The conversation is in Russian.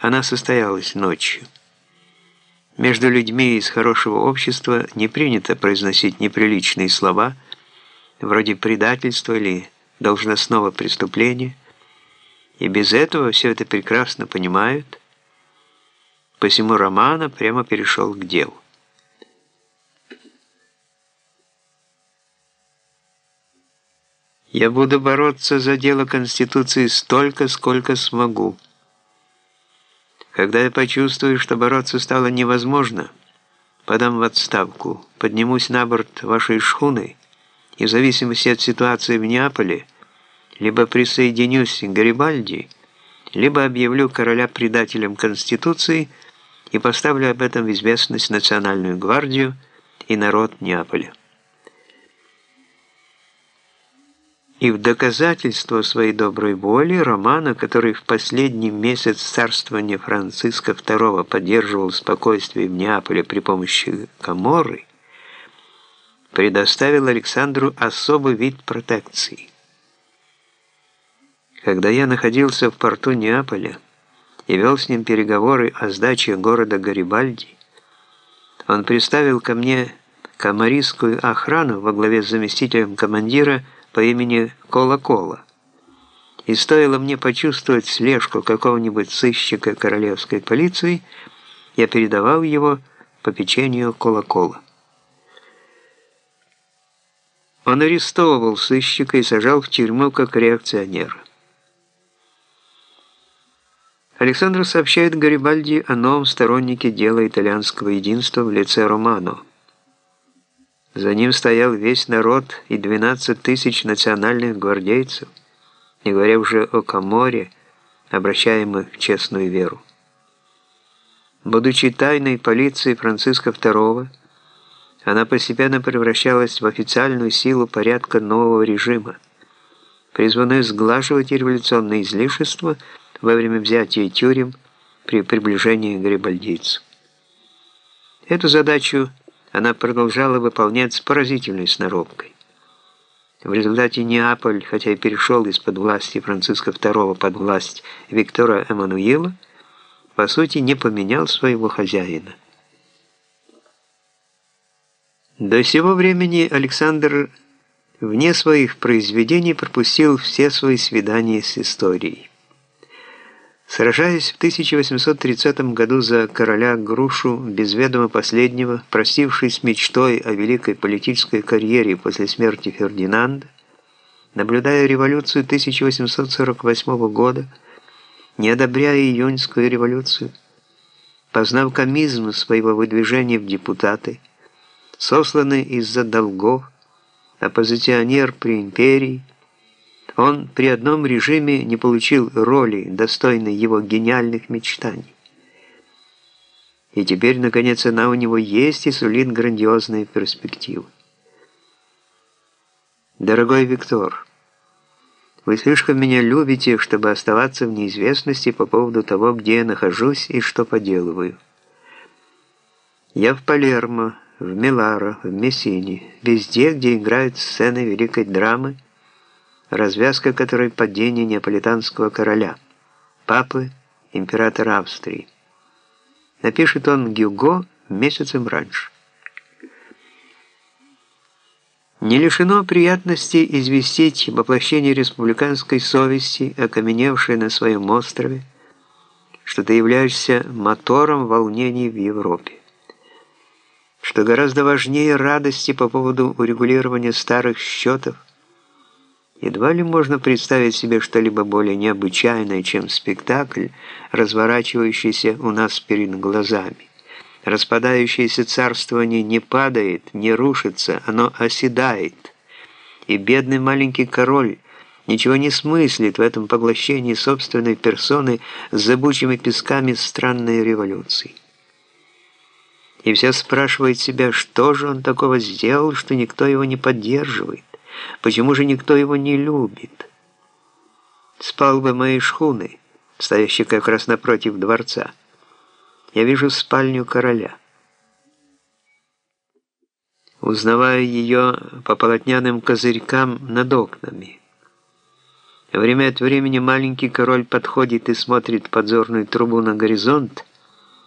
Она состоялась ночью. Между людьми из хорошего общества не принято произносить неприличные слова, вроде предательства или должностного преступления, и без этого все это прекрасно понимают, посему Романа прямо перешел к делу. Я буду бороться за дело Конституции столько, сколько смогу. Когда я почувствую, что бороться стало невозможно, подам в отставку, поднимусь на борт вашей шхуны и в зависимости от ситуации в Неаполе либо присоединюсь к Гарибальди, либо объявлю короля предателем Конституции и поставлю об этом в известность Национальную гвардию и народ Неаполя. И в доказательство своей доброй воли Романа, который в последний месяц царствования Франциска II поддерживал спокойствие в Неаполе при помощи Каморры, предоставил Александру особый вид протекции. Когда я находился в порту Неаполя и вел с ним переговоры о сдаче города Гарибальди, он представил ко мне камарийскую охрану во главе с заместителем командира по имени Кола-Кола. И стоило мне почувствовать слежку какого-нибудь сыщика королевской полиции, я передавал его по печенью Кола-Кола. Он арестовывал сыщика и сажал в тюрьму как реакционера. Александр сообщает Гарибальди о новом стороннике дела итальянского единства в лице Романо. За ним стоял весь народ и 12 тысяч национальных гвардейцев, не говоря уже о Каморе, обращаемых в честную веру. Будучи тайной полицией Франциска II, она постепенно превращалась в официальную силу порядка нового режима, призванную сглаживать революционные излишества во время взятия тюрем при приближении к грибальдийцу. Эту задачу она продолжала выполнять с поразительной сноровкой. В результате Неаполь, хотя и перешел из-под власти Франциска II под власть Виктора Эммануила, по сути не поменял своего хозяина. До сего времени Александр вне своих произведений пропустил все свои свидания с историей. Сражаясь в 1830 году за короля Грушу, без ведома последнего, простившись мечтой о великой политической карьере после смерти Фердинанда, наблюдая революцию 1848 года, не одобряя июньскую революцию, познав комизм своего выдвижения в депутаты, сосланный из-за долгов, оппозиционер при империи, он при одном режиме не получил роли, достойной его гениальных мечтаний. И теперь, наконец, она у него есть и сулит грандиозные перспективы. Дорогой Виктор, вы слишком меня любите, чтобы оставаться в неизвестности по поводу того, где я нахожусь и что поделываю. Я в Палермо, в Миларо, в Мессине, везде, где играют сцены великой драмы, развязка которой падение неаполитанского короля, папы, императора Австрии. Напишет он Гюго месяцем раньше. Не лишено приятности известить воплощение республиканской совести, окаменевшей на своем острове, что ты являешься мотором волнений в Европе. Что гораздо важнее радости по поводу урегулирования старых счетов, Едва ли можно представить себе что-либо более необычайное, чем спектакль, разворачивающийся у нас перед глазами. Распадающееся царствование не падает, не рушится, оно оседает. И бедный маленький король ничего не смыслит в этом поглощении собственной персоны с зыбучими песками странной революции. И все спрашивает себя, что же он такого сделал, что никто его не поддерживает. Почему же никто его не любит? Спал бы моей шхуны, стоящей как раз напротив дворца. Я вижу спальню короля. Узнавая ее по полотняным козырькам над окнами. Время от времени маленький король подходит и смотрит подзорную трубу на горизонт,